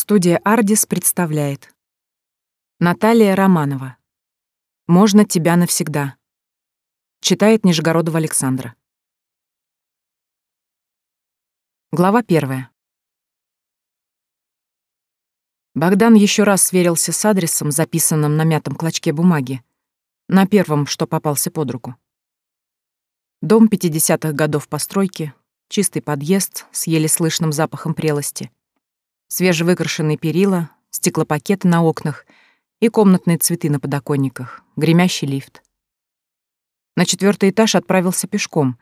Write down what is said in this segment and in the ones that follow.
Студия «Ардис» представляет. Наталья Романова. «Можно тебя навсегда» Читает Нижегородова Александра. Глава первая. Богдан еще раз сверился с адресом, записанным на мятом клочке бумаги, на первом, что попался под руку. Дом 50-х годов постройки, чистый подъезд с еле слышным запахом прелости, свежевыкрашенные перила, стеклопакеты на окнах и комнатные цветы на подоконниках, гремящий лифт. На четвертый этаж отправился пешком.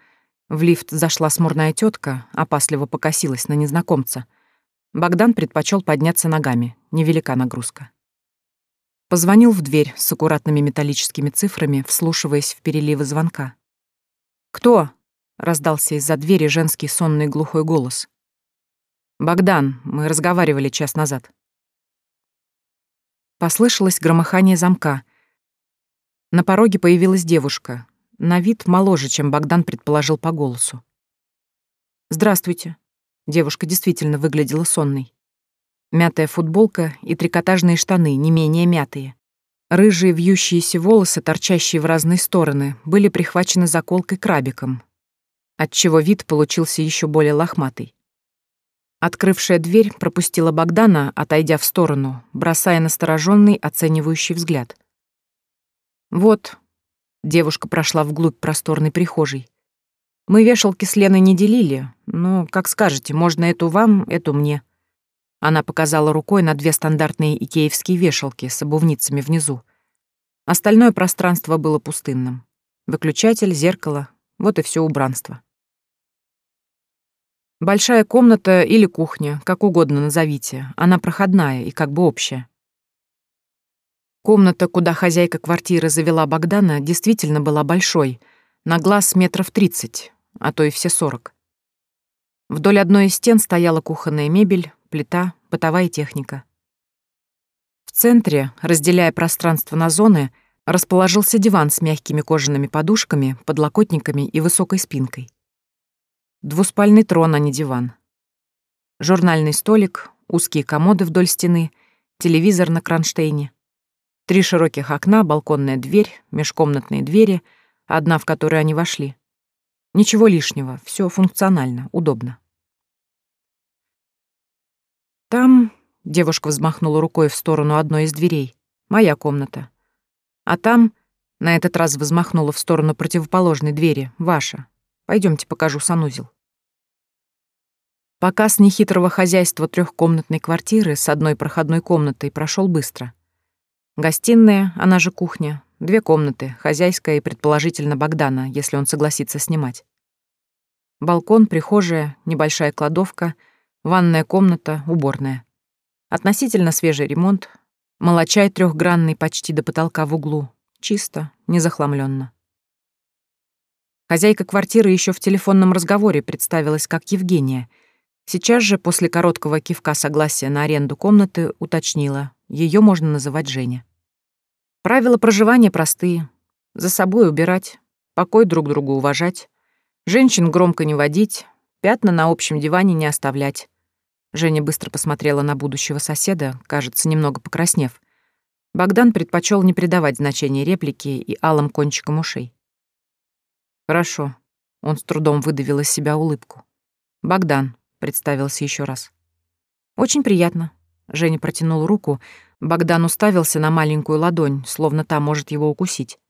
В лифт зашла смурная тетка, опасливо покосилась на незнакомца. Богдан предпочел подняться ногами, невелика нагрузка. Позвонил в дверь с аккуратными металлическими цифрами, вслушиваясь в переливы звонка. «Кто?» — раздался из-за двери женский сонный глухой голос. «Богдан, мы разговаривали час назад». Послышалось громыхание замка. На пороге появилась девушка, на вид моложе, чем Богдан предположил по голосу. «Здравствуйте». Девушка действительно выглядела сонной. Мятая футболка и трикотажные штаны, не менее мятые. Рыжие вьющиеся волосы, торчащие в разные стороны, были прихвачены заколкой-крабиком, отчего вид получился еще более лохматый. Открывшая дверь пропустила Богдана, отойдя в сторону, бросая настороженный, оценивающий взгляд. «Вот», — девушка прошла вглубь просторной прихожей. «Мы вешалки с Леной не делили, но, как скажете, можно эту вам, эту мне». Она показала рукой на две стандартные икеевские вешалки с обувницами внизу. Остальное пространство было пустынным. Выключатель, зеркало — вот и все убранство. Большая комната или кухня, как угодно назовите, она проходная и как бы общая. Комната, куда хозяйка квартиры завела Богдана, действительно была большой, на глаз метров тридцать, а то и все сорок. Вдоль одной из стен стояла кухонная мебель, плита, бытовая техника. В центре, разделяя пространство на зоны, расположился диван с мягкими кожаными подушками, подлокотниками и высокой спинкой. Двуспальный трон, а не диван. Журнальный столик, узкие комоды вдоль стены, телевизор на кронштейне. Три широких окна, балконная дверь, межкомнатные двери, одна, в которую они вошли. Ничего лишнего, все функционально, удобно. Там, девушка взмахнула рукой в сторону одной из дверей, моя комната. А там, на этот раз взмахнула в сторону противоположной двери, ваша. Пойдемте покажу санузел. Показ нехитрого хозяйства трехкомнатной квартиры с одной проходной комнатой прошел быстро. Гостиная, она же кухня, две комнаты, хозяйская и, предположительно, Богдана, если он согласится снимать. Балкон, прихожая, небольшая кладовка — Ванная комната, уборная. Относительно свежий ремонт. Молочай трехгранный почти до потолка в углу. Чисто, не захламленно. Хозяйка квартиры еще в телефонном разговоре представилась как Евгения. Сейчас же, после короткого кивка согласия на аренду комнаты, уточнила. Ее можно называть Женя. Правила проживания простые. За собой убирать, покой друг другу уважать, женщин громко не водить, пятна на общем диване не оставлять, Женя быстро посмотрела на будущего соседа, кажется, немного покраснев. Богдан предпочел не придавать значения реплике и алым кончиком ушей. «Хорошо», — он с трудом выдавил из себя улыбку. «Богдан», — представился еще раз. «Очень приятно», — Женя протянул руку. Богдан уставился на маленькую ладонь, словно та может его укусить.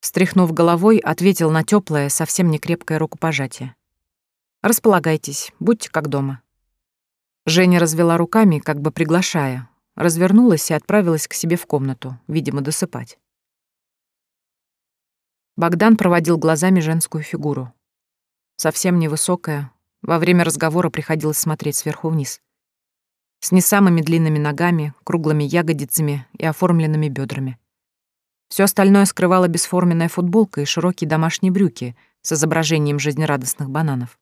Стряхнув головой, ответил на теплое, совсем не крепкое рукопожатие. «Располагайтесь, будьте как дома». Женя развела руками, как бы приглашая, развернулась и отправилась к себе в комнату, видимо, досыпать. Богдан проводил глазами женскую фигуру. Совсем невысокая, во время разговора приходилось смотреть сверху вниз. С не самыми длинными ногами, круглыми ягодицами и оформленными бедрами. Все остальное скрывала бесформенная футболка и широкие домашние брюки с изображением жизнерадостных бананов.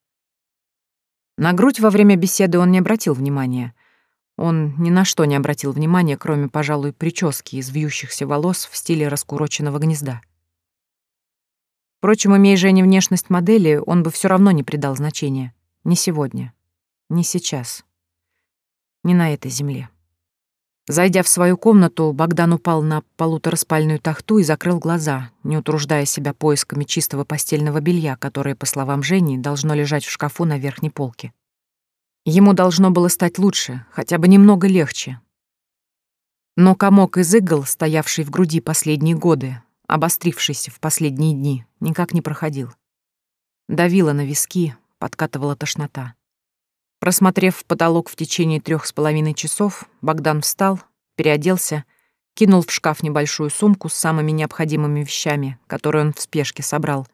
На грудь во время беседы он не обратил внимания. Он ни на что не обратил внимания, кроме, пожалуй, прически из вьющихся волос в стиле раскуроченного гнезда. Впрочем, имея Жене внешность модели, он бы все равно не придал значения. Ни сегодня, ни сейчас. Не на этой земле. Зайдя в свою комнату, Богдан упал на полутораспальную тахту и закрыл глаза, не утруждая себя поисками чистого постельного белья, которое, по словам Жени, должно лежать в шкафу на верхней полке. Ему должно было стать лучше, хотя бы немного легче. Но комок из игл, стоявший в груди последние годы, обострившийся в последние дни, никак не проходил. Давило на виски, подкатывала тошнота. Просмотрев потолок в течение трех с половиной часов, Богдан встал, переоделся, кинул в шкаф небольшую сумку с самыми необходимыми вещами, которые он в спешке собрал,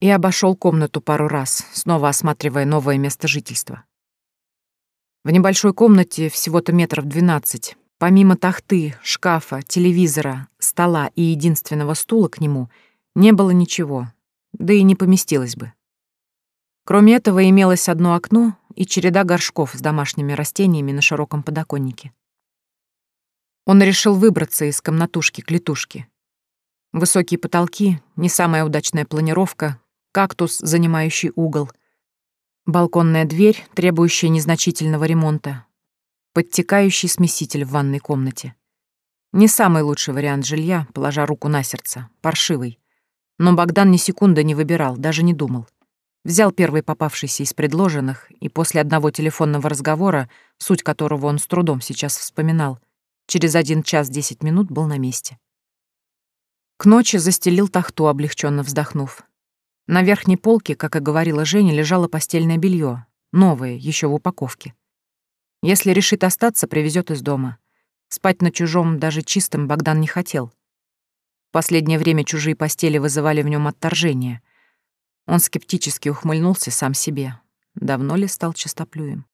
и обошел комнату пару раз, снова осматривая новое место жительства. В небольшой комнате всего-то метров двенадцать, помимо тахты, шкафа, телевизора, стола и единственного стула к нему, не было ничего, да и не поместилось бы. Кроме этого имелось одно окно и череда горшков с домашними растениями на широком подоконнике. Он решил выбраться из комнатушки к летушке. Высокие потолки, не самая удачная планировка, кактус, занимающий угол, балконная дверь, требующая незначительного ремонта, подтекающий смеситель в ванной комнате. Не самый лучший вариант жилья, положа руку на сердце, паршивый. Но Богдан ни секунды не выбирал, даже не думал. Взял первый попавшийся из предложенных, и после одного телефонного разговора, суть которого он с трудом сейчас вспоминал, через один час десять минут был на месте. К ночи застелил тахту, облегченно вздохнув. На верхней полке, как и говорила Женя, лежало постельное белье, новое, еще в упаковке. Если решит остаться, привезет из дома. Спать на чужом, даже чистом, Богдан не хотел. В последнее время чужие постели вызывали в нем отторжение — он скептически ухмыльнулся сам себе. Давно ли стал чистоплюем?